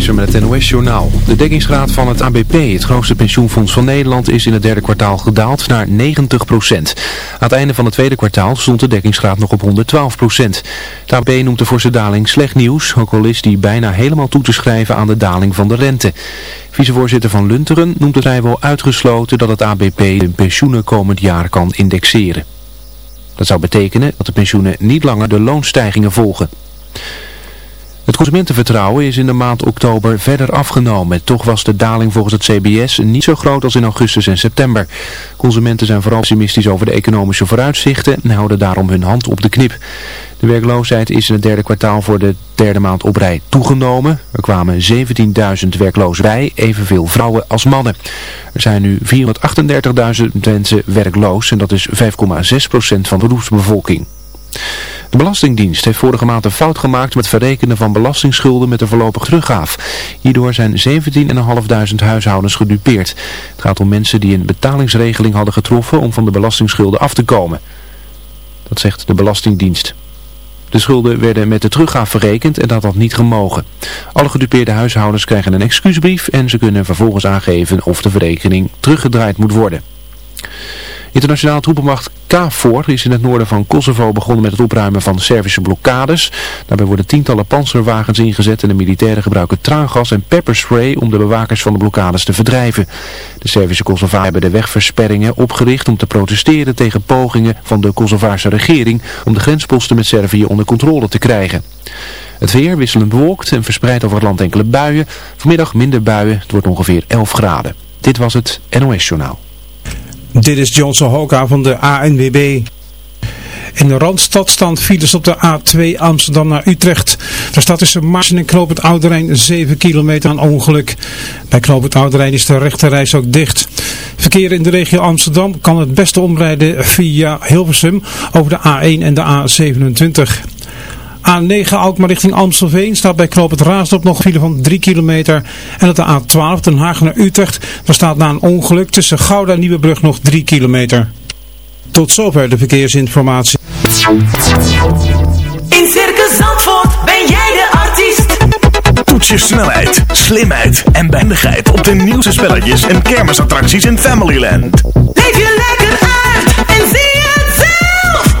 Met het NOS-journaal. De dekkingsgraad van het ABP, het grootste pensioenfonds van Nederland, is in het derde kwartaal gedaald naar 90% Aan het einde van het tweede kwartaal stond de dekkingsgraad nog op 112% Het ABP noemt de forse daling slecht nieuws, ook al is die bijna helemaal toe te schrijven aan de daling van de rente. Vicevoorzitter van Lunteren noemt het vrijwel uitgesloten dat het ABP de pensioenen komend jaar kan indexeren. Dat zou betekenen dat de pensioenen niet langer de loonstijgingen volgen. Het consumentenvertrouwen is in de maand oktober verder afgenomen. Toch was de daling volgens het CBS niet zo groot als in augustus en september. Consumenten zijn vooral pessimistisch over de economische vooruitzichten en houden daarom hun hand op de knip. De werkloosheid is in het derde kwartaal voor de derde maand op rij toegenomen. Er kwamen 17.000 werklozen bij, evenveel vrouwen als mannen. Er zijn nu 438.000 mensen werkloos en dat is 5,6% van de beroepsbevolking. De Belastingdienst heeft vorige maand een fout gemaakt met verrekenen van belastingsschulden met een voorlopig teruggaaf. Hierdoor zijn 17.500 huishoudens gedupeerd. Het gaat om mensen die een betalingsregeling hadden getroffen om van de belastingsschulden af te komen. Dat zegt de Belastingdienst. De schulden werden met de teruggaaf verrekend en dat had niet gemogen. Alle gedupeerde huishoudens krijgen een excuusbrief en ze kunnen vervolgens aangeven of de verrekening teruggedraaid moet worden. Internationaal troepenmacht KFOR is in het noorden van Kosovo begonnen met het opruimen van Servische blokkades. Daarbij worden tientallen panzerwagens ingezet en de militairen gebruiken traangas en pepperspray om de bewakers van de blokkades te verdrijven. De Servische Kosovaren hebben de wegversperringen opgericht om te protesteren tegen pogingen van de Kosovaarse regering om de grensposten met Servië onder controle te krijgen. Het weer wisselend bewolkt en verspreid over het land enkele buien. Vanmiddag minder buien, het wordt ongeveer 11 graden. Dit was het NOS Journaal. Dit is Johnson Hoka van de ANWB. In de Randstad staan files op de A2 Amsterdam naar Utrecht. Er staat tussen Marsen en Knoop het Oude Rijn 7 kilometer aan ongeluk. Bij Knoop het is de rechterreis ook dicht. Verkeer in de regio Amsterdam kan het beste omrijden via Hilversum over de A1 en de A27. A9 Alkmaar richting Amstelveen staat bij Knoop het Raasdorp nog een file van 3 kilometer. En op de A12 Den Haag naar Utrecht, daar staat na een ongeluk tussen Gouda en Nieuwebrug nog 3 kilometer. Tot zover de verkeersinformatie. In Circus Zandvoort ben jij de artiest. Toets je snelheid, slimheid en behendigheid op de nieuwste spelletjes en kermisattracties in Familyland. Leef je lekker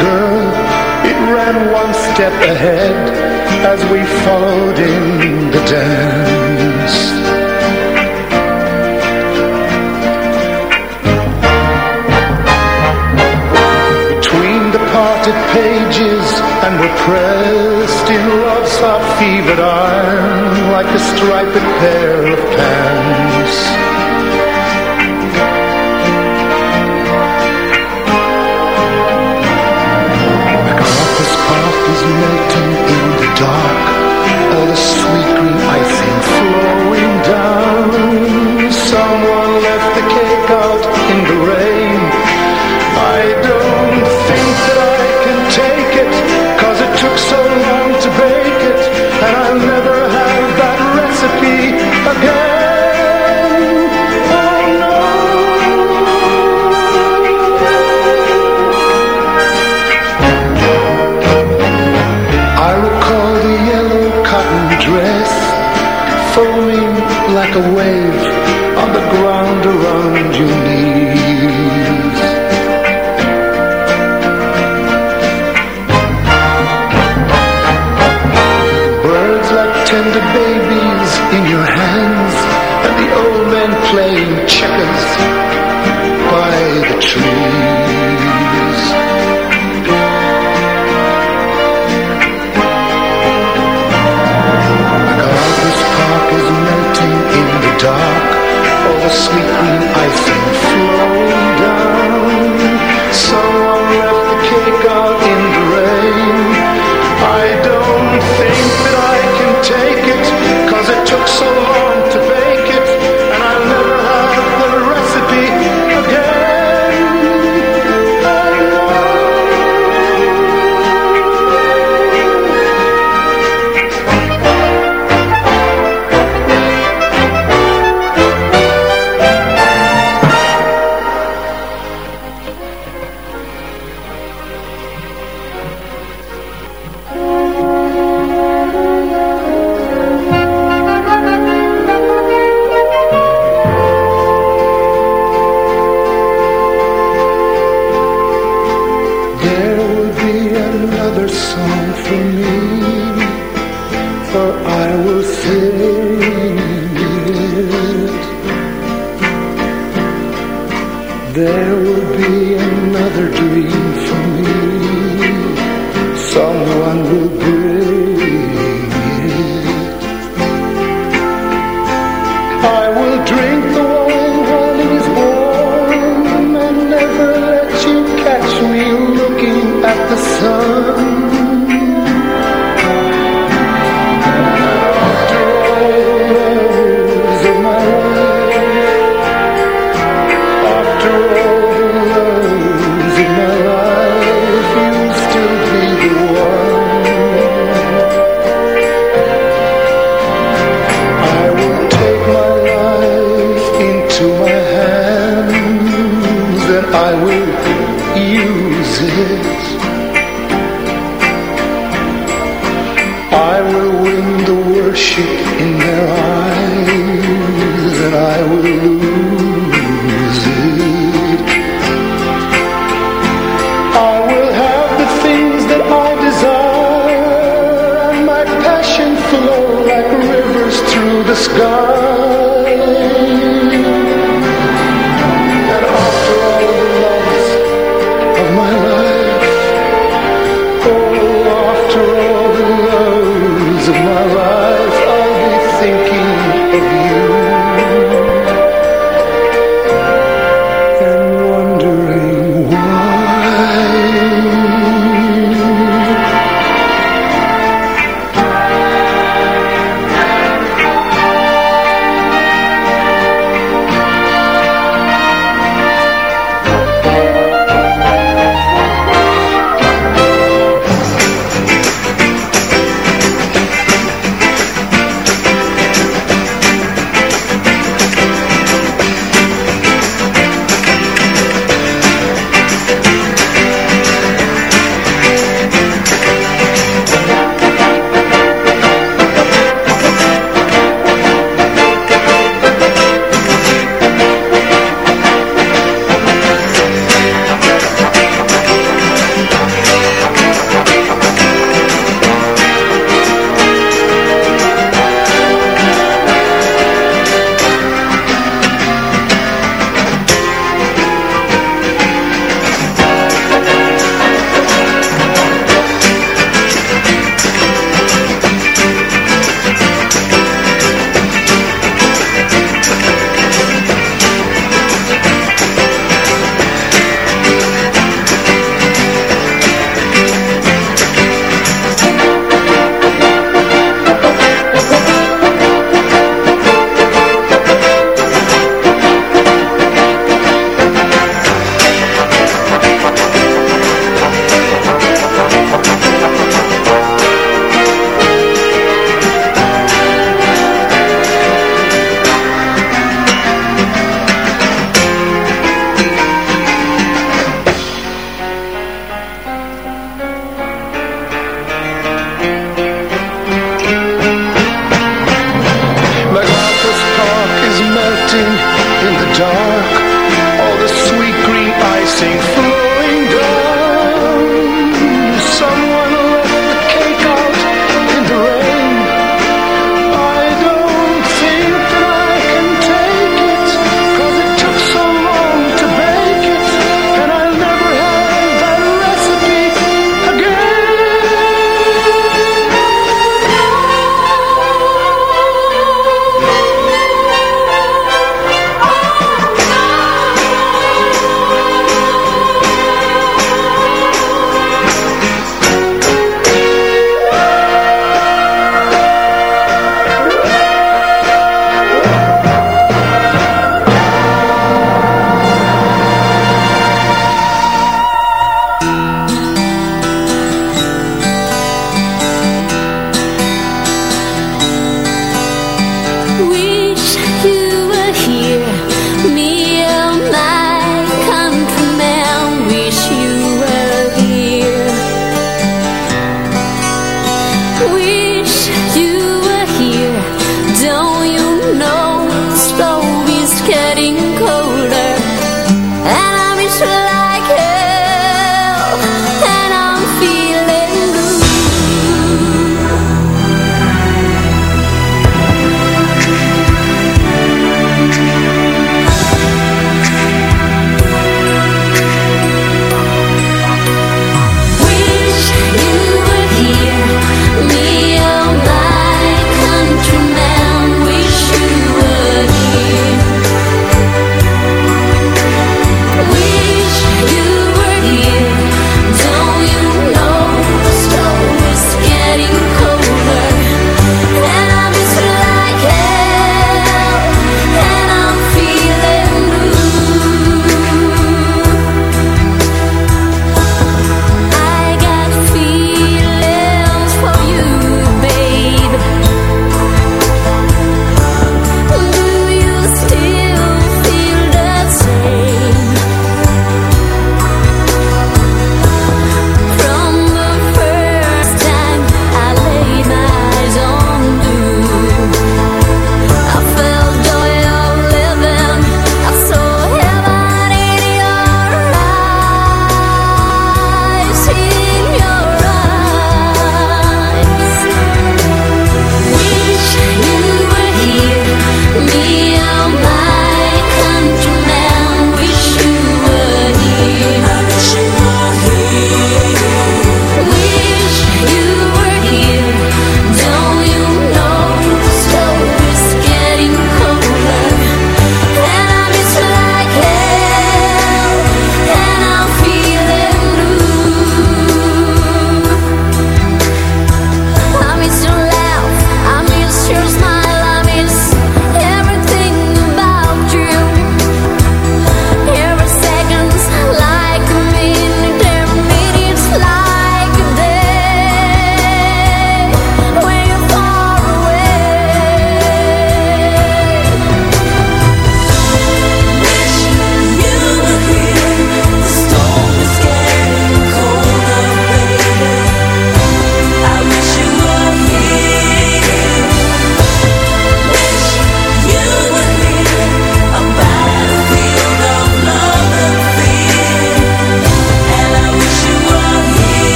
girl. It ran one step ahead As we followed in the dance. Between the parted pages And we're pressed in love's hot fevered arm Like a striped pair of pants. foaming like a wave on the ground around your knees.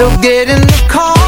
So get in the car.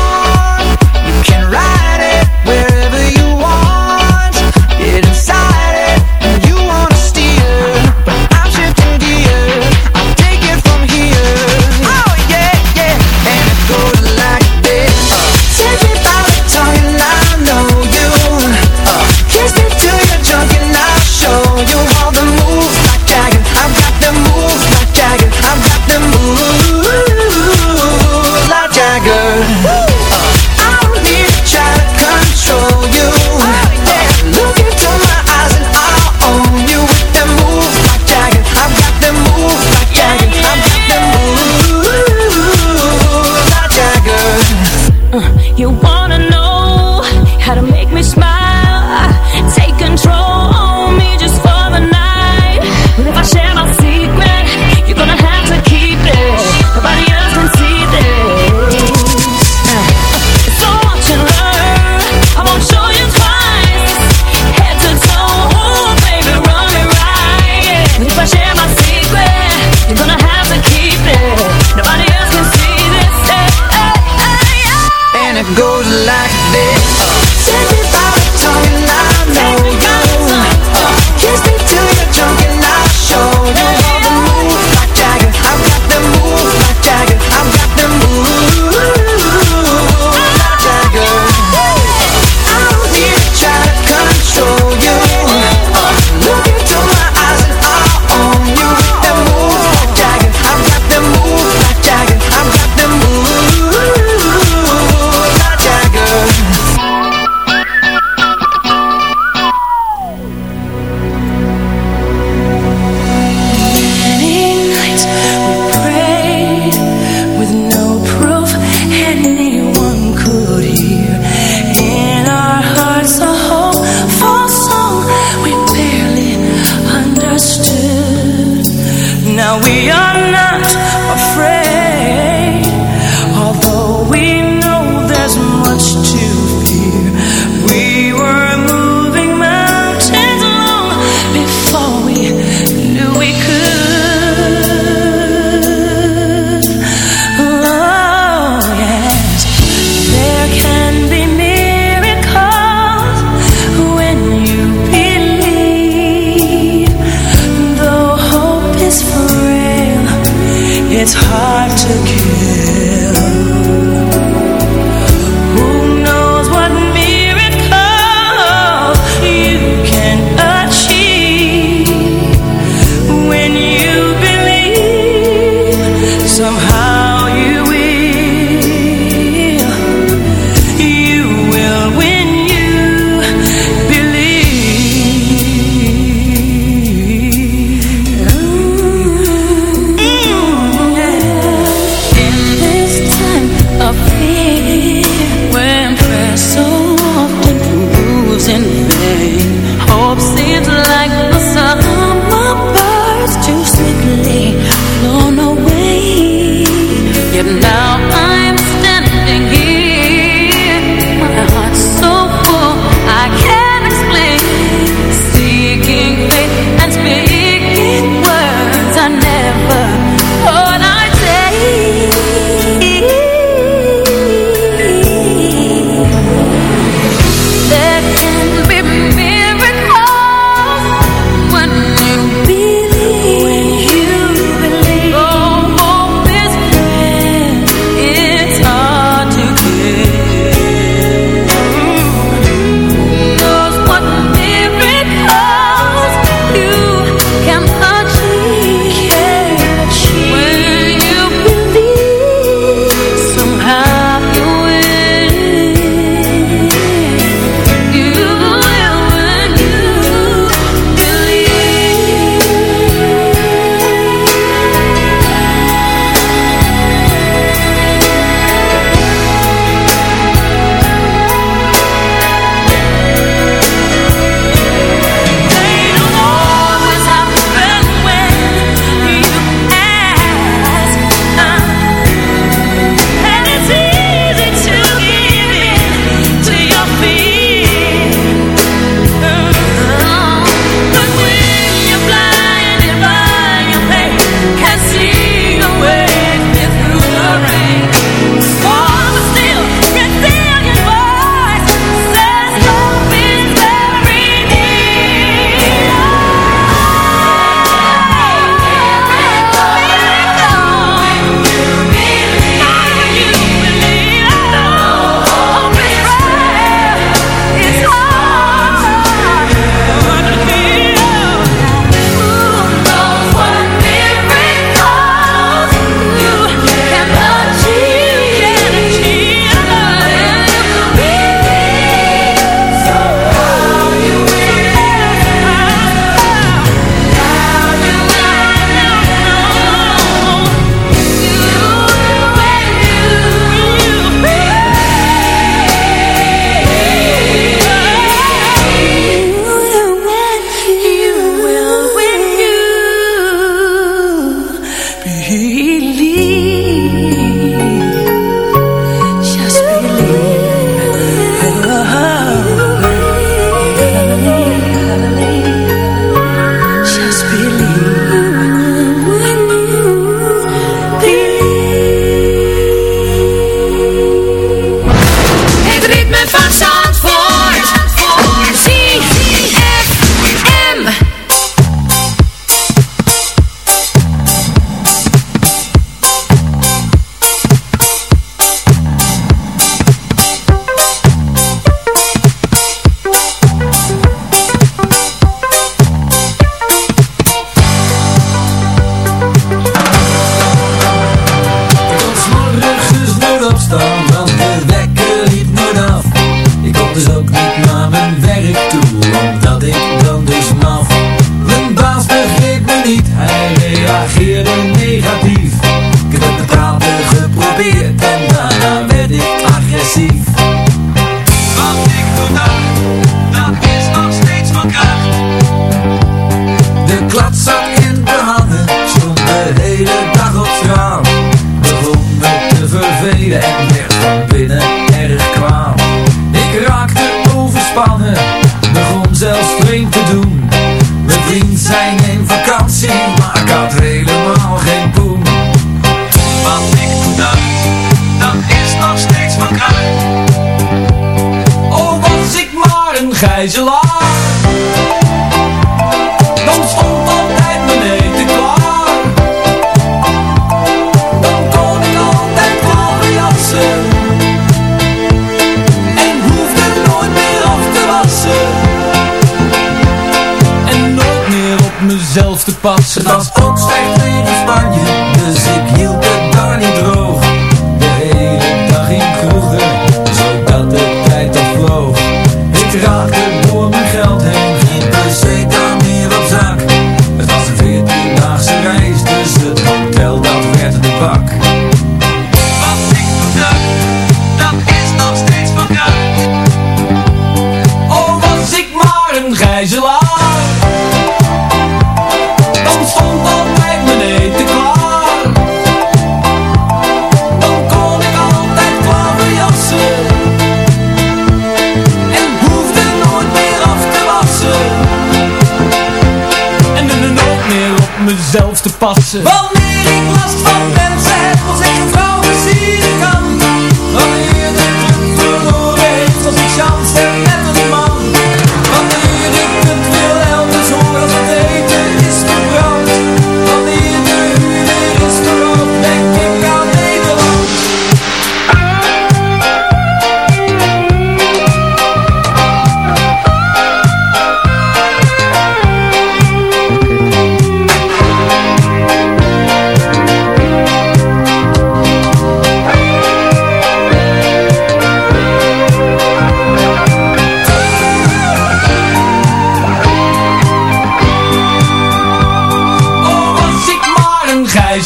Het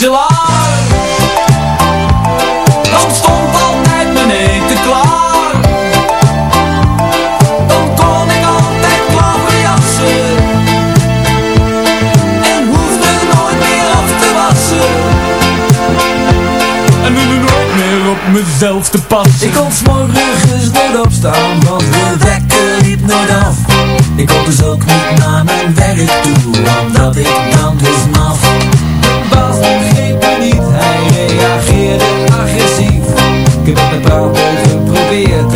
Dan stond altijd mijn eten klaar. Dan kon ik altijd klaverjassen En hoefde nooit meer af te wassen. En nu nooit meer op mezelf te passen. Ik kon s'morgens nooit opstaan, want de wekker liep nooit af. Ik kon dus ook niet naar mijn werk toe, omdat ik dan dus maf. Reageerde agressief Ik heb het met praten geprobeerd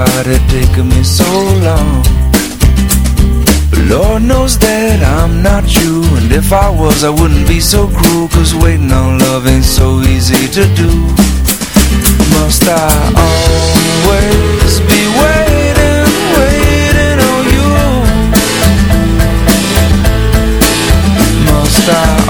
why'd it take me so long But Lord knows that I'm not you And if I was I wouldn't be so cruel Cause waiting on love ain't so easy to do. Must I always be waiting, waiting on you? Must I